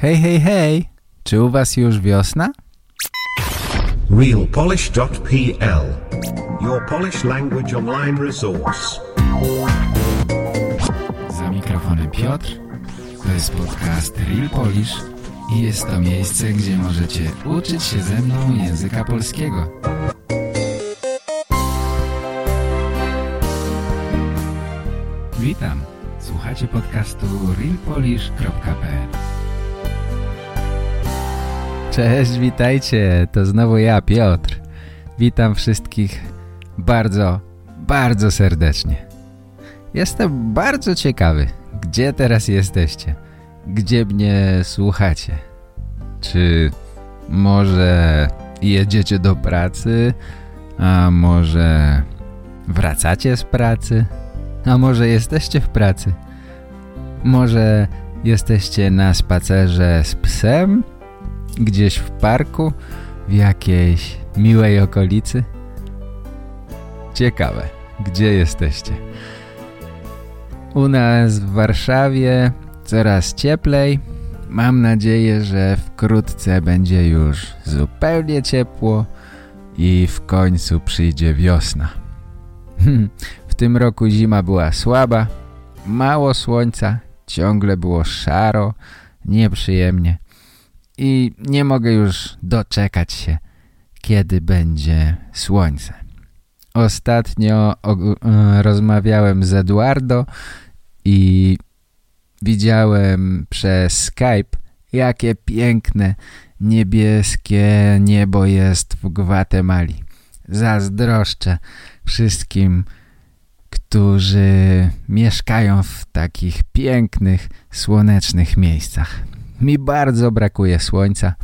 Hej, hej, hej! Czy u was już wiosna? realpolish.pl Your Polish language online resource. Za mikrofonem Piotr. To jest podcast Real Polish i jest to miejsce, gdzie możecie uczyć się ze mną języka polskiego. Witam. Słuchacie podcastu realpolish.pl Cześć, witajcie. To znowu ja, Piotr. Witam wszystkich bardzo, bardzo serdecznie. Jestem bardzo ciekawy, gdzie teraz jesteście? Gdzie mnie słuchacie? Czy może jedziecie do pracy? A może wracacie z pracy? A może jesteście w pracy? Może jesteście na spacerze z psem? Gdzieś w parku? W jakiejś miłej okolicy? Ciekawe, gdzie jesteście? U nas w Warszawie coraz cieplej. Mam nadzieję, że wkrótce będzie już zupełnie ciepło i w końcu przyjdzie wiosna. w tym roku zima była słaba, mało słońca, ciągle było szaro, nieprzyjemnie i nie mogę już doczekać się, kiedy będzie słońce. Ostatnio e, rozmawiałem z Eduardo i widziałem przez Skype, jakie piękne niebieskie niebo jest w Gwatemali. Zazdroszczę wszystkim, którzy mieszkają w takich pięknych, słonecznych miejscach. Mi bardzo brakuje słońca.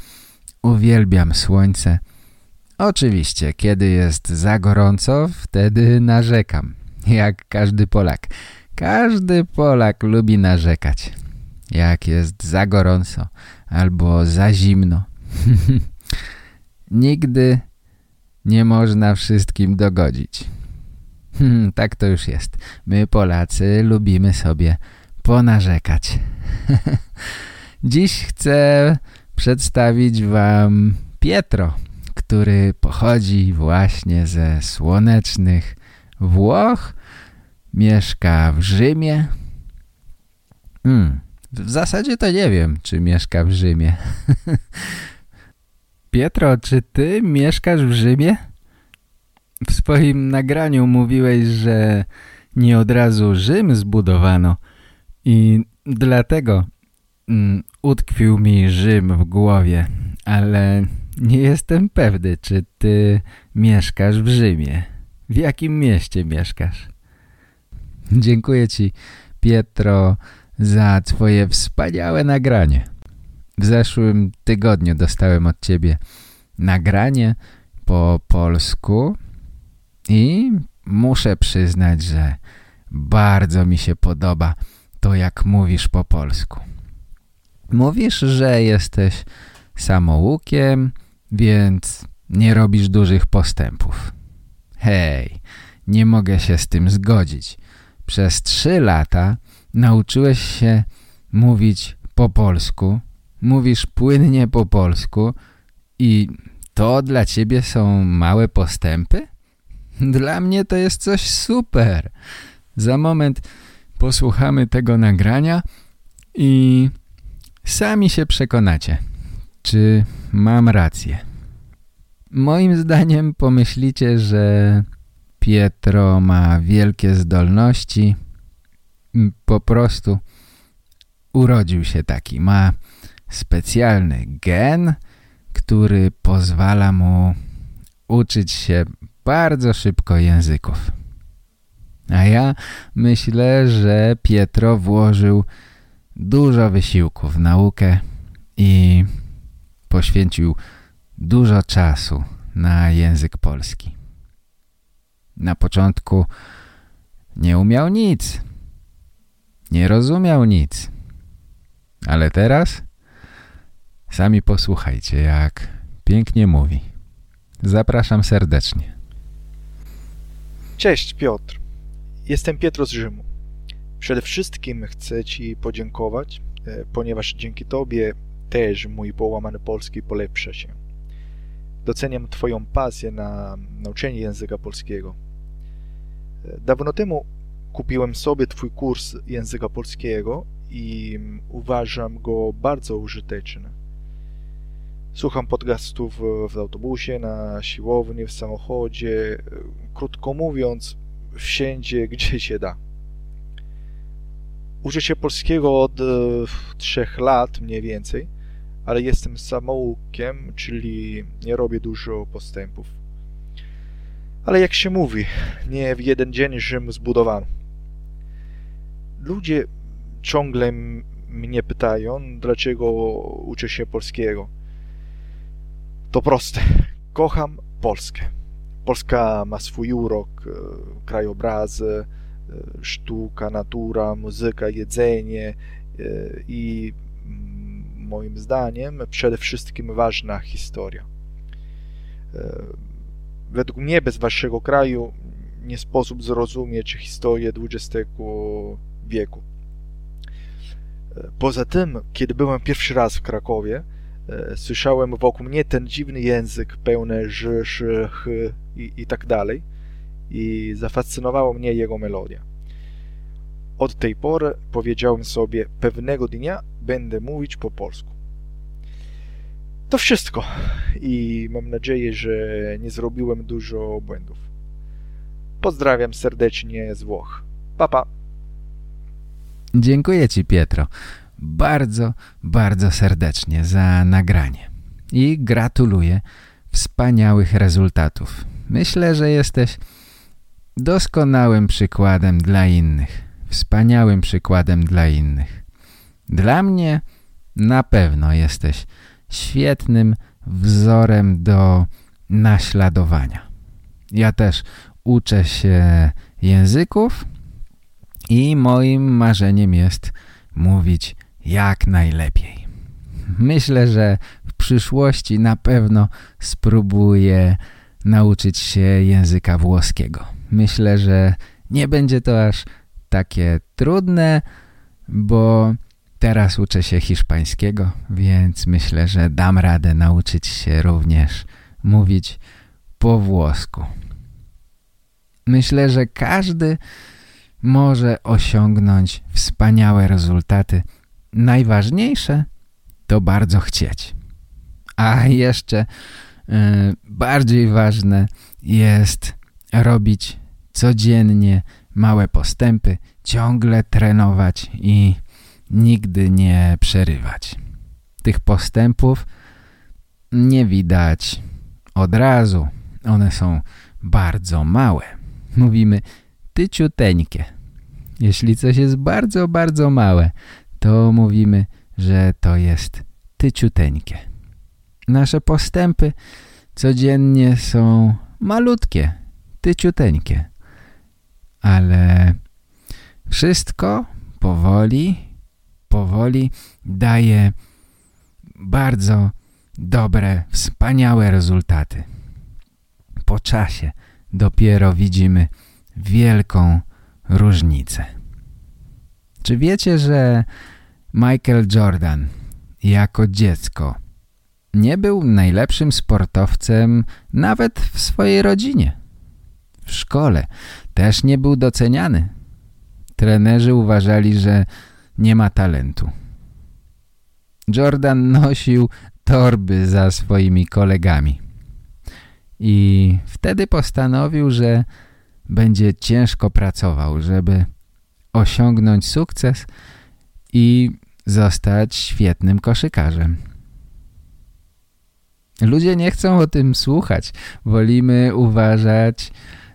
Uwielbiam słońce. Oczywiście, kiedy jest za gorąco, wtedy narzekam. Jak każdy Polak. Każdy Polak lubi narzekać. Jak jest za gorąco albo za zimno. Nigdy nie można wszystkim dogodzić. tak to już jest. My Polacy lubimy sobie ponarzekać. Dziś chcę przedstawić wam Pietro, który pochodzi właśnie ze słonecznych Włoch, mieszka w Rzymie. Hmm, w zasadzie to nie wiem, czy mieszka w Rzymie. Pietro, czy ty mieszkasz w Rzymie? W swoim nagraniu mówiłeś, że nie od razu Rzym zbudowano i dlatego mm, utkwił mi Rzym w głowie, ale nie jestem pewny, czy ty mieszkasz w Rzymie. W jakim mieście mieszkasz? Dziękuję ci, Pietro, za twoje wspaniałe nagranie. W zeszłym tygodniu dostałem od ciebie nagranie po polsku i muszę przyznać, że bardzo mi się podoba to, jak mówisz po polsku. Mówisz, że jesteś samoukiem, więc nie robisz dużych postępów. Hej, nie mogę się z tym zgodzić. Przez trzy lata nauczyłeś się mówić po polsku, mówisz płynnie po polsku i to dla ciebie są małe postępy? Dla mnie to jest coś super. Za moment posłuchamy tego nagrania i sami się przekonacie, czy mam rację. Moim zdaniem pomyślicie, że Pietro ma wielkie zdolności. Po prostu urodził się taki. Ma specjalny gen, który pozwala mu uczyć się bardzo szybko języków. A ja myślę, że Pietro włożył dużo wysiłku w naukę i poświęcił dużo czasu na język polski. Na początku nie umiał nic, nie rozumiał nic, ale teraz sami posłuchajcie, jak pięknie mówi. Zapraszam serdecznie. Cześć Piotr, jestem Pietro z Rzymu. Przede wszystkim chcę Ci podziękować, e, ponieważ dzięki Tobie też mój połamany polski polepsza się. Doceniam Twoją pasję na nauczenie języka polskiego. Dawno temu kupiłem sobie Twój kurs języka polskiego i uważam go bardzo użyteczny. Słucham podcastów w autobusie, na siłowni, w samochodzie, krótko mówiąc, wszędzie, gdzie się da. Uczę się polskiego od e, trzech lat mniej więcej, ale jestem samoukiem, czyli nie robię dużo postępów. Ale jak się mówi, nie w jeden dzień Rzym zbudowano. Ludzie ciągle mnie pytają, dlaczego uczę się polskiego. To proste. Kocham Polskę. Polska ma swój urok, e, krajobrazy, e, sztuka, natura, muzyka, jedzenie e, i mm, moim zdaniem przede wszystkim ważna historia. Według mnie bez waszego kraju nie sposób zrozumieć historię XX wieku. Poza tym, kiedy byłem pierwszy raz w Krakowie, E, słyszałem wokół mnie ten dziwny język pełny ż, sz, i, i tak dalej i zafascynowała mnie jego melodia. Od tej pory powiedziałem sobie, pewnego dnia będę mówić po polsku. To wszystko i mam nadzieję, że nie zrobiłem dużo błędów. Pozdrawiam serdecznie z Włoch. Papa. Pa. Dziękuję Ci, Pietro bardzo, bardzo serdecznie za nagranie i gratuluję wspaniałych rezultatów. Myślę, że jesteś doskonałym przykładem dla innych, wspaniałym przykładem dla innych. Dla mnie na pewno jesteś świetnym wzorem do naśladowania. Ja też uczę się języków i moim marzeniem jest mówić jak najlepiej. Myślę, że w przyszłości na pewno spróbuję nauczyć się języka włoskiego. Myślę, że nie będzie to aż takie trudne, bo teraz uczę się hiszpańskiego, więc myślę, że dam radę nauczyć się również mówić po włosku. Myślę, że każdy może osiągnąć wspaniałe rezultaty najważniejsze to bardzo chcieć. A jeszcze y, bardziej ważne jest robić codziennie małe postępy, ciągle trenować i nigdy nie przerywać. Tych postępów nie widać od razu. One są bardzo małe. Mówimy tyciuteńkie. Jeśli coś jest bardzo, bardzo małe, to mówimy, że to jest tyciuteńkie. Nasze postępy codziennie są malutkie, tyciuteńkie. Ale wszystko powoli, powoli daje bardzo dobre, wspaniałe rezultaty. Po czasie dopiero widzimy wielką różnicę. Czy wiecie, że Michael Jordan jako dziecko nie był najlepszym sportowcem nawet w swojej rodzinie. W szkole też nie był doceniany. Trenerzy uważali, że nie ma talentu. Jordan nosił torby za swoimi kolegami. I wtedy postanowił, że będzie ciężko pracował, żeby osiągnąć sukces i zostać świetnym koszykarzem. Ludzie nie chcą o tym słuchać. Wolimy uważać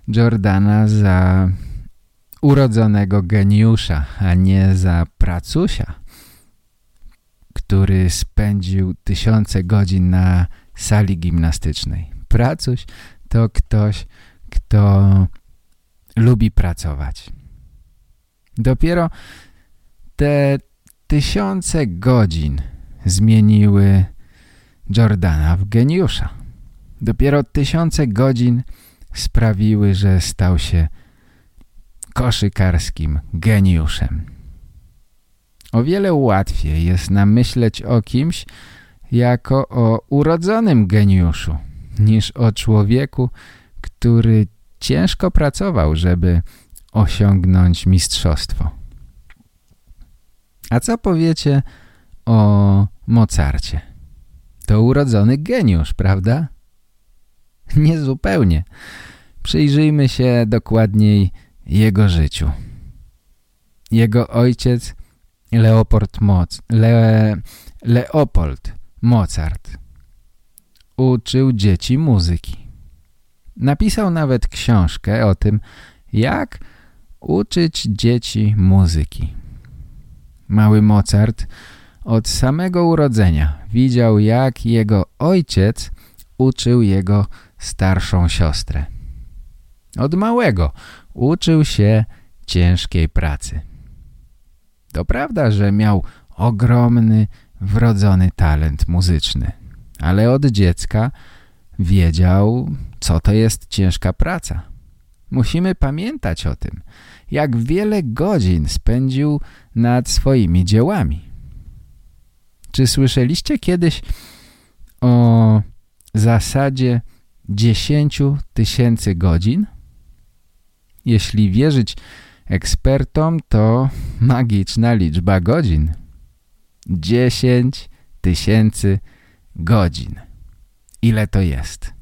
Jordana za urodzonego geniusza, a nie za pracusia, który spędził tysiące godzin na sali gimnastycznej. Pracuś to ktoś, kto lubi pracować. Dopiero te tysiące godzin zmieniły Jordana w geniusza. Dopiero tysiące godzin sprawiły, że stał się koszykarskim geniuszem. O wiele łatwiej jest nam myśleć o kimś jako o urodzonym geniuszu, niż o człowieku, który ciężko pracował, żeby osiągnąć mistrzostwo. A co powiecie o Mozarcie? To urodzony geniusz, prawda? Niezupełnie. Przyjrzyjmy się dokładniej jego życiu. Jego ojciec Leopold, Moc, Le, Leopold Mozart uczył dzieci muzyki. Napisał nawet książkę o tym, jak uczyć dzieci muzyki. Mały Mozart od samego urodzenia widział, jak jego ojciec uczył jego starszą siostrę. Od małego uczył się ciężkiej pracy. To prawda, że miał ogromny, wrodzony talent muzyczny, ale od dziecka wiedział, co to jest ciężka praca. Musimy pamiętać o tym, jak wiele godzin spędził nad swoimi dziełami. Czy słyszeliście kiedyś o zasadzie 10 tysięcy godzin? Jeśli wierzyć ekspertom, to magiczna liczba godzin. 10 tysięcy godzin. Ile to jest?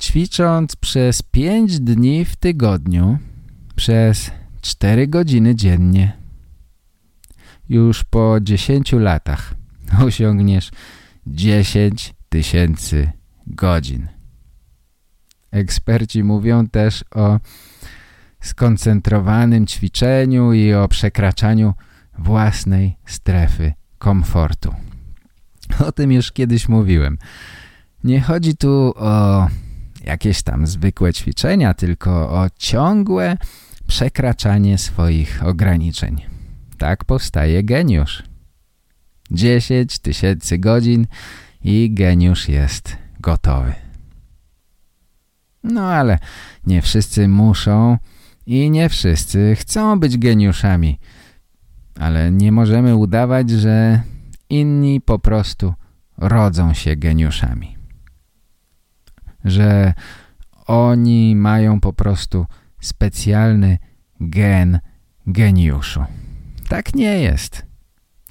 Ćwicząc przez 5 dni w tygodniu, przez 4 godziny dziennie, już po 10 latach osiągniesz 10 tysięcy godzin. Eksperci mówią też o skoncentrowanym ćwiczeniu i o przekraczaniu własnej strefy komfortu. O tym już kiedyś mówiłem. Nie chodzi tu o jakieś tam zwykłe ćwiczenia, tylko o ciągłe przekraczanie swoich ograniczeń. Tak powstaje geniusz. 10 tysięcy godzin i geniusz jest gotowy. No ale nie wszyscy muszą i nie wszyscy chcą być geniuszami. Ale nie możemy udawać, że inni po prostu rodzą się geniuszami. Że oni mają po prostu specjalny gen geniuszu. Tak nie jest.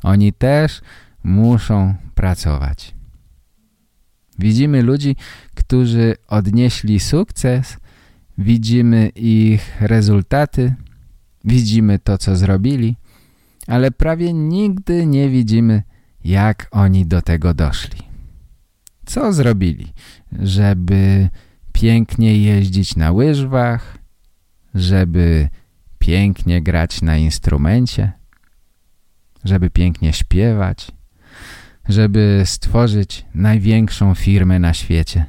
Oni też muszą pracować. Widzimy ludzi, którzy odnieśli sukces, widzimy ich rezultaty, widzimy to, co zrobili, ale prawie nigdy nie widzimy, jak oni do tego doszli. Co zrobili, żeby pięknie jeździć na łyżwach, żeby pięknie grać na instrumencie, żeby pięknie śpiewać, żeby stworzyć największą firmę na świecie.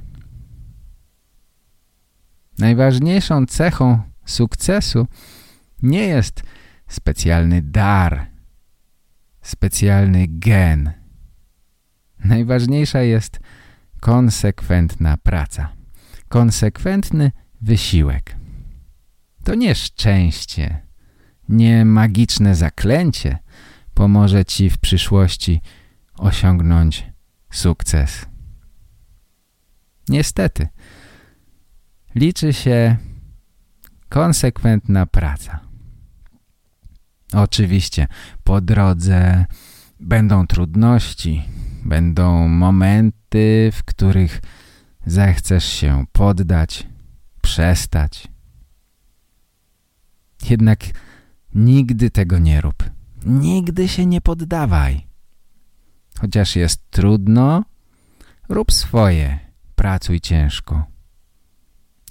Najważniejszą cechą sukcesu nie jest specjalny dar, specjalny gen. Najważniejsza jest konsekwentna praca, konsekwentny wysiłek. To nie szczęście, nie magiczne zaklęcie pomoże Ci w przyszłości osiągnąć sukces. Niestety, liczy się konsekwentna praca. Oczywiście po drodze będą trudności, będą momenty, w których zechcesz się poddać, przestać. Jednak nigdy tego nie rób. Nigdy się nie poddawaj. Chociaż jest trudno, rób swoje, pracuj ciężko.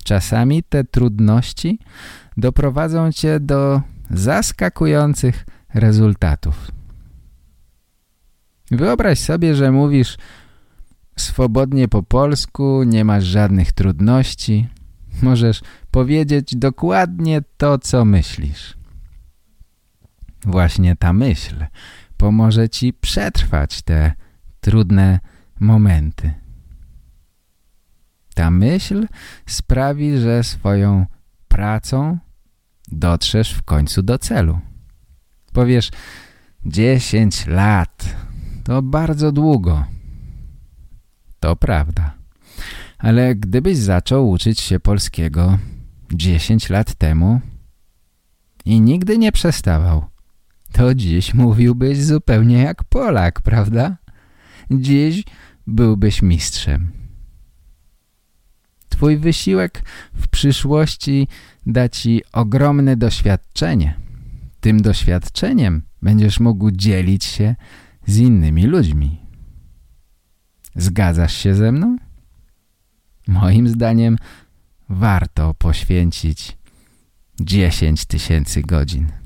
Czasami te trudności doprowadzą cię do zaskakujących rezultatów. Wyobraź sobie, że mówisz swobodnie po polsku, nie masz żadnych trudności. Możesz powiedzieć dokładnie to, co myślisz. Właśnie ta myśl pomoże ci przetrwać te trudne momenty. Ta myśl sprawi, że swoją pracą dotrzesz w końcu do celu. Powiesz, 10 lat to bardzo długo. To prawda. Ale gdybyś zaczął uczyć się polskiego 10 lat temu i nigdy nie przestawał, to dziś mówiłbyś zupełnie jak Polak, prawda? Dziś byłbyś mistrzem. Twój wysiłek w przyszłości da ci ogromne doświadczenie. Tym doświadczeniem będziesz mógł dzielić się z innymi ludźmi. Zgadzasz się ze mną? Moim zdaniem warto poświęcić 10 tysięcy godzin.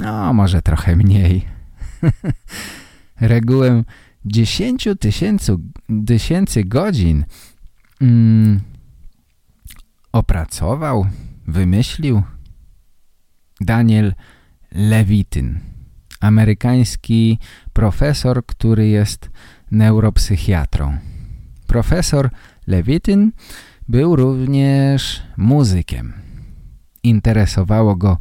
No, może trochę mniej. Regułę 10 tysięcy, godzin mm, opracował, wymyślił Daniel Lewityn, amerykański profesor, który jest neuropsychiatrą. Profesor Lewityn był również muzykiem. Interesowało go,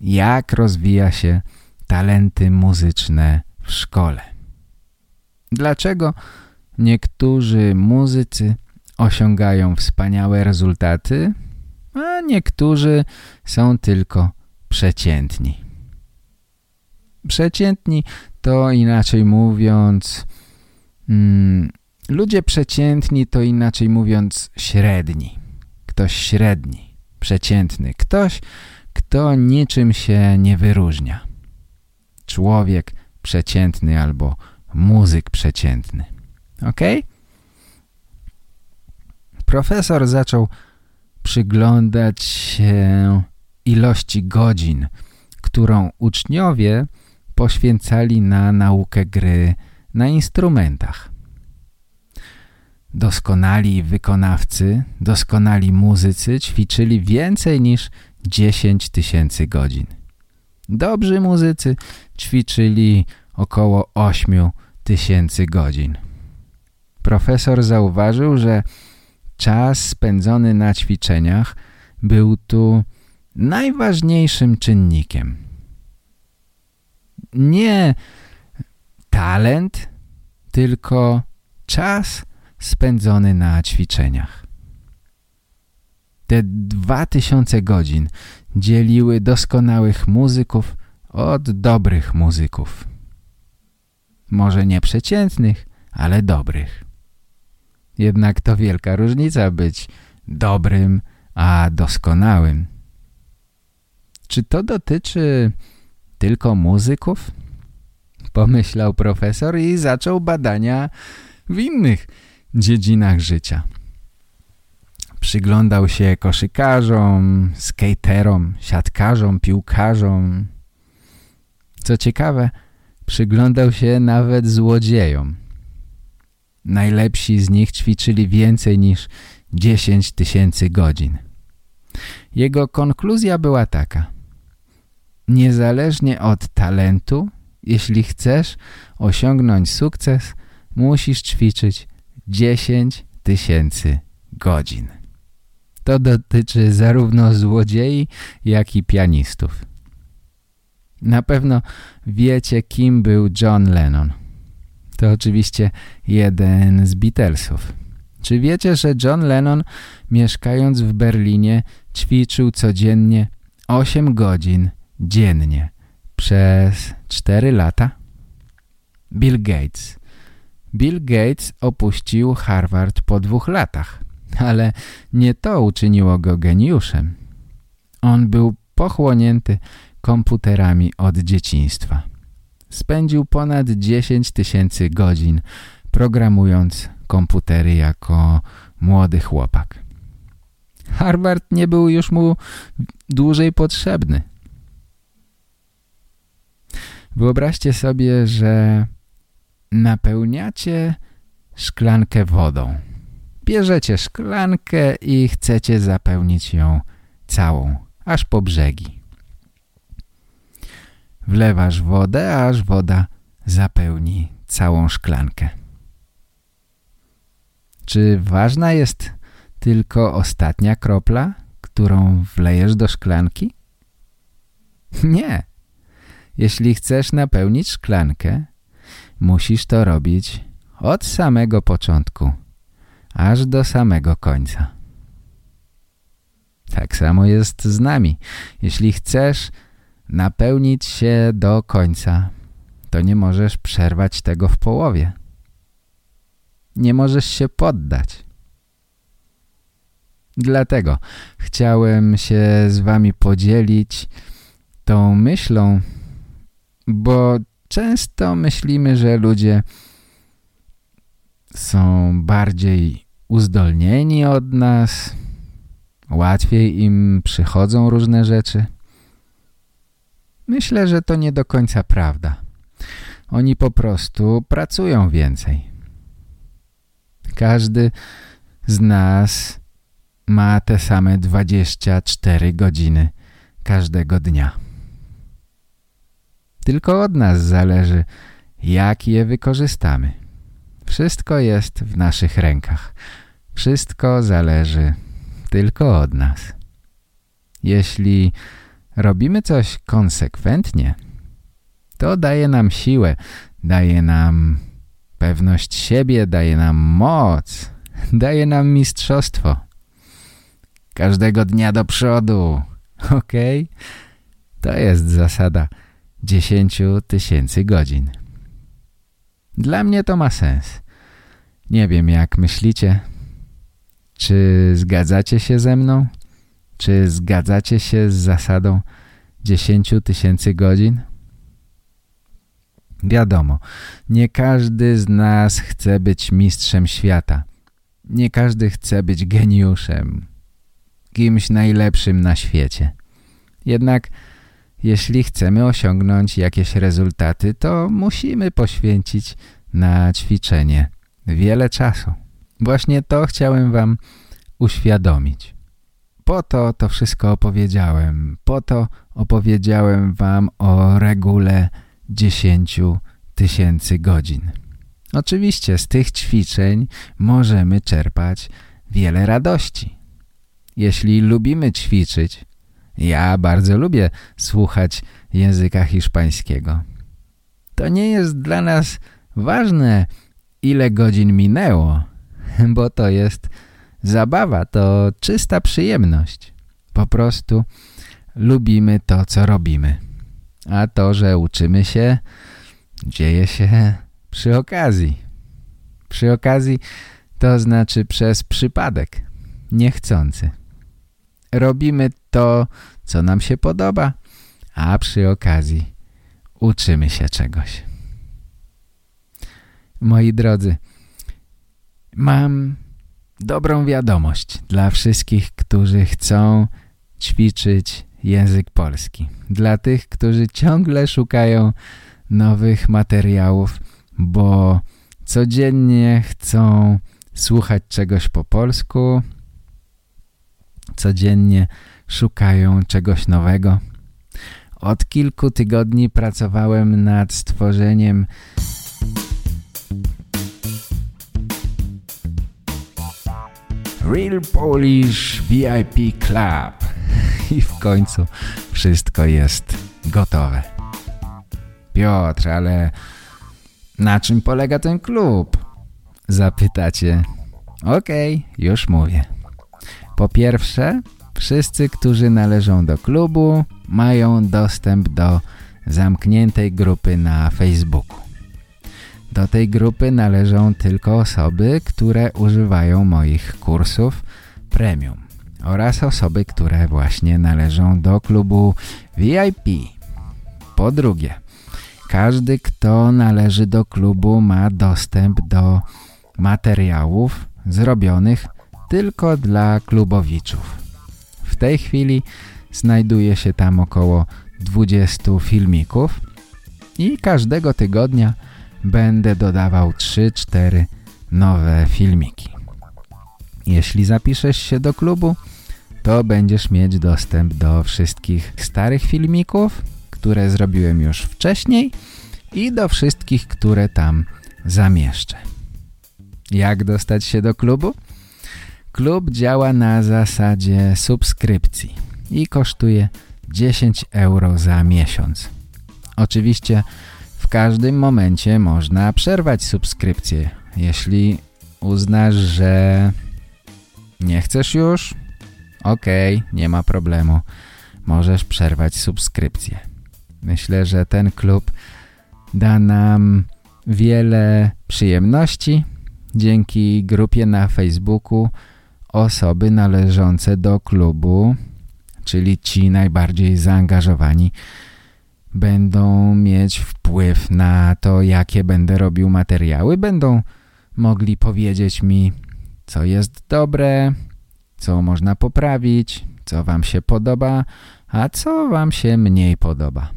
jak rozwija się talenty muzyczne w szkole. Dlaczego niektórzy muzycy osiągają wspaniałe rezultaty, a niektórzy są tylko przeciętni. Przeciętni to inaczej mówiąc, hmm, ludzie przeciętni to inaczej mówiąc średni. Ktoś średni, przeciętny. Ktoś, kto niczym się nie wyróżnia. Człowiek przeciętny albo muzyk przeciętny. Ok? Profesor zaczął przyglądać się ilości godzin, którą uczniowie poświęcali na naukę gry na instrumentach. Doskonali wykonawcy, doskonali muzycy ćwiczyli więcej niż 10 tysięcy godzin. Dobrzy muzycy ćwiczyli około 8 tysięcy godzin. Profesor zauważył, że czas spędzony na ćwiczeniach był tu najważniejszym czynnikiem. Nie talent, tylko czas spędzony na ćwiczeniach. Te dwa tysiące godzin dzieliły doskonałych muzyków od dobrych muzyków. Może nie przeciętnych, ale dobrych. Jednak to wielka różnica być dobrym, a doskonałym. Czy to dotyczy tylko muzyków? Pomyślał profesor i zaczął badania w innych dziedzinach życia. Przyglądał się koszykarzom, skaterom, siatkarzom, piłkarzom. Co ciekawe, przyglądał się nawet złodziejom. Najlepsi z nich ćwiczyli więcej niż 10 tysięcy godzin. Jego konkluzja była taka. Niezależnie od talentu, jeśli chcesz osiągnąć sukces, musisz ćwiczyć 10 tysięcy godzin. To dotyczy zarówno złodziei, jak i pianistów. Na pewno wiecie, kim był John Lennon. To oczywiście jeden z Beatlesów. Czy wiecie, że John Lennon mieszkając w Berlinie ćwiczył codziennie 8 godzin dziennie przez 4 lata? Bill Gates. Bill Gates opuścił Harvard po dwóch latach, ale nie to uczyniło go geniuszem. On był pochłonięty komputerami od dzieciństwa. Spędził ponad 10 tysięcy godzin programując komputery jako młody chłopak. Harvard nie był już mu dłużej potrzebny. Wyobraźcie sobie, że napełniacie szklankę wodą. Bierzecie szklankę i chcecie zapełnić ją całą, aż po brzegi. Wlewasz wodę, aż woda zapełni całą szklankę. Czy ważna jest tylko ostatnia kropla, którą wlejesz do szklanki? Nie. Jeśli chcesz napełnić szklankę, musisz to robić od samego początku, aż do samego końca. Tak samo jest z nami. Jeśli chcesz napełnić się do końca, to nie możesz przerwać tego w połowie. Nie możesz się poddać. Dlatego chciałem się z wami podzielić tą myślą, bo często myślimy, że ludzie są bardziej uzdolnieni od nas, łatwiej im przychodzą różne rzeczy. Myślę, że to nie do końca prawda. Oni po prostu pracują więcej. Każdy z nas ma te same 24 godziny każdego dnia. Tylko od nas zależy, jak je wykorzystamy. Wszystko jest w naszych rękach. Wszystko zależy tylko od nas. Jeśli robimy coś konsekwentnie, to daje nam siłę, daje nam pewność siebie, daje nam moc, daje nam mistrzostwo. Każdego dnia do przodu, ok? To jest zasada 10 tysięcy godzin. Dla mnie to ma sens. Nie wiem jak myślicie. Czy zgadzacie się ze mną? Czy zgadzacie się z zasadą 10 tysięcy godzin? Wiadomo, nie każdy z nas chce być mistrzem świata. Nie każdy chce być geniuszem, kimś najlepszym na świecie. Jednak jeśli chcemy osiągnąć jakieś rezultaty, to musimy poświęcić na ćwiczenie wiele czasu. Właśnie to chciałem wam uświadomić. Po to to wszystko opowiedziałem. Po to opowiedziałem wam o regule 10 tysięcy godzin. Oczywiście z tych ćwiczeń możemy czerpać wiele radości. Jeśli lubimy ćwiczyć, ja bardzo lubię słuchać języka hiszpańskiego. To nie jest dla nas ważne, ile godzin minęło, bo to jest zabawa, to czysta przyjemność. Po prostu lubimy to, co robimy. A to, że uczymy się, dzieje się przy okazji. Przy okazji to znaczy przez przypadek, niechcący. Robimy to, co nam się podoba, a przy okazji uczymy się czegoś. Moi drodzy, mam dobrą wiadomość dla wszystkich, którzy chcą ćwiczyć język polski. Dla tych, którzy ciągle szukają nowych materiałów, bo codziennie chcą słuchać czegoś po polsku, codziennie szukają czegoś nowego. Od kilku tygodni pracowałem nad stworzeniem Real Polish VIP Club i w końcu wszystko jest gotowe. Piotr, ale na czym polega ten klub? Zapytacie. Okej, okay, już mówię. Po pierwsze, wszyscy, którzy należą do klubu, mają dostęp do zamkniętej grupy na Facebooku. Do tej grupy należą tylko osoby, które używają moich kursów premium oraz osoby, które właśnie należą do klubu VIP. Po drugie, każdy, kto należy do klubu ma dostęp do materiałów zrobionych tylko dla klubowiczów. W tej chwili znajduje się tam około 20 filmików i każdego tygodnia będę dodawał 3-4 nowe filmiki. Jeśli zapiszesz się do klubu, to będziesz mieć dostęp do wszystkich starych filmików, które zrobiłem już wcześniej i do wszystkich, które tam zamieszczę. Jak dostać się do klubu? Klub działa na zasadzie subskrypcji i kosztuje 10 euro za miesiąc. Oczywiście w każdym momencie można przerwać subskrypcję. Jeśli uznasz, że nie chcesz już, okej, okay, nie ma problemu. Możesz przerwać subskrypcję. Myślę, że ten klub da nam wiele przyjemności. Dzięki grupie na Facebooku osoby należące do klubu, czyli ci najbardziej zaangażowani, będą mieć wpływ na to, jakie będę robił materiały. Będą mogli powiedzieć mi, co jest dobre, co można poprawić, co wam się podoba, a co wam się mniej podoba.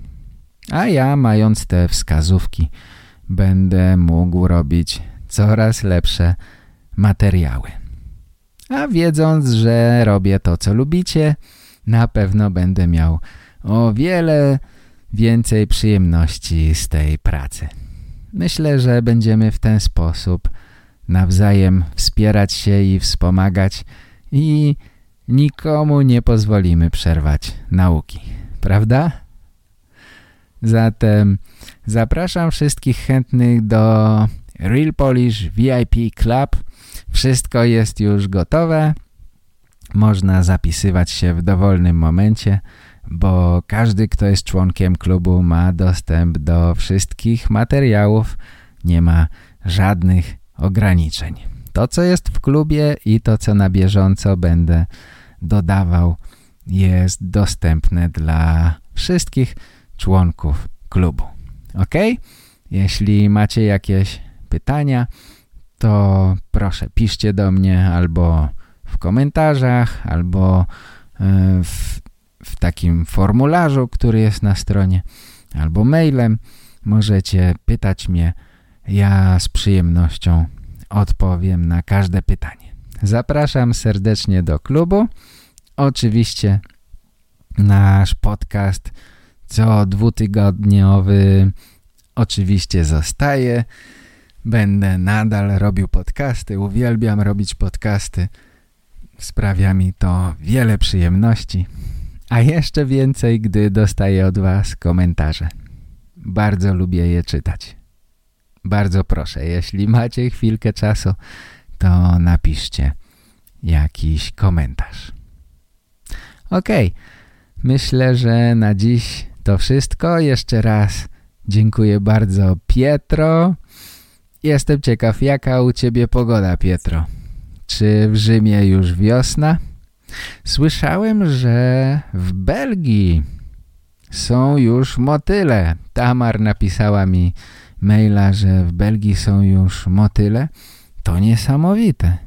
A ja, mając te wskazówki, będę mógł robić coraz lepsze materiały. A wiedząc, że robię to, co lubicie, na pewno będę miał o wiele więcej przyjemności z tej pracy. Myślę, że będziemy w ten sposób nawzajem wspierać się i wspomagać i nikomu nie pozwolimy przerwać nauki. Prawda? Zatem zapraszam wszystkich chętnych do Real Polish VIP Club. Wszystko jest już gotowe. Można zapisywać się w dowolnym momencie, bo każdy, kto jest członkiem klubu ma dostęp do wszystkich materiałów. Nie ma żadnych ograniczeń. To, co jest w klubie i to, co na bieżąco będę dodawał, jest dostępne dla wszystkich członków klubu. Ok? Jeśli macie jakieś pytania, to proszę piszcie do mnie albo w komentarzach, albo e, w, w takim formularzu, który jest na stronie, albo mailem. Możecie pytać mnie, ja z przyjemnością odpowiem na każde pytanie. Zapraszam serdecznie do klubu. Oczywiście nasz podcast co dwutygodniowy oczywiście zostaje. Będę nadal robił podcasty, uwielbiam robić podcasty. Sprawia mi to wiele przyjemności, a jeszcze więcej, gdy dostaję od Was komentarze. Bardzo lubię je czytać. Bardzo proszę, jeśli macie chwilkę czasu, to napiszcie jakiś komentarz. Ok, myślę, że na dziś to wszystko. Jeszcze raz dziękuję bardzo Pietro. Jestem ciekaw, jaka u Ciebie pogoda, Pietro? Czy w Rzymie już wiosna? Słyszałem, że w Belgii są już motyle. Tamar napisała mi maila, że w Belgii są już motyle. To niesamowite.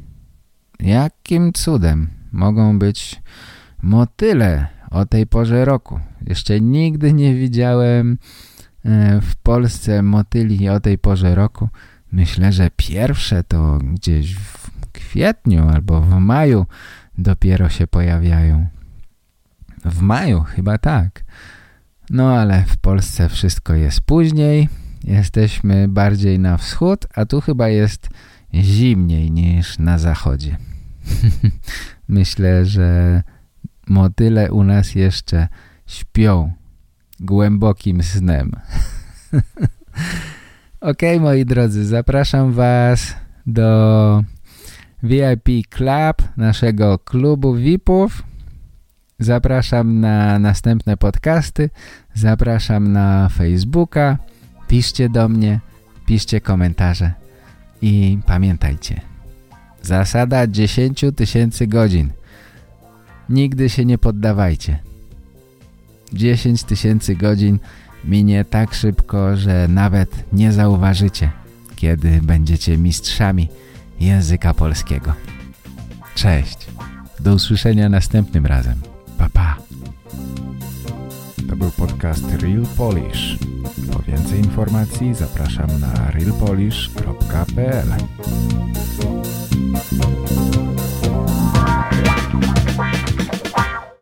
Jakim cudem mogą być motyle o tej porze roku? Jeszcze nigdy nie widziałem e, w Polsce motyli o tej porze roku. Myślę, że pierwsze to gdzieś w kwietniu albo w maju dopiero się pojawiają. W maju chyba tak. No ale w Polsce wszystko jest później. Jesteśmy bardziej na wschód, a tu chyba jest zimniej niż na zachodzie. Myślę, że motyle u nas jeszcze śpią głębokim snem. ok, moi drodzy, zapraszam Was do VIP Club, naszego klubu VIPów. Zapraszam na następne podcasty, zapraszam na Facebooka, piszcie do mnie, piszcie komentarze i pamiętajcie, zasada 10 tysięcy godzin. Nigdy się nie poddawajcie. 10 tysięcy godzin minie tak szybko, że nawet nie zauważycie, kiedy będziecie mistrzami języka polskiego. Cześć. Do usłyszenia następnym razem. Pa, pa. To był podcast Real Polish. Po więcej informacji zapraszam na realpolish.pl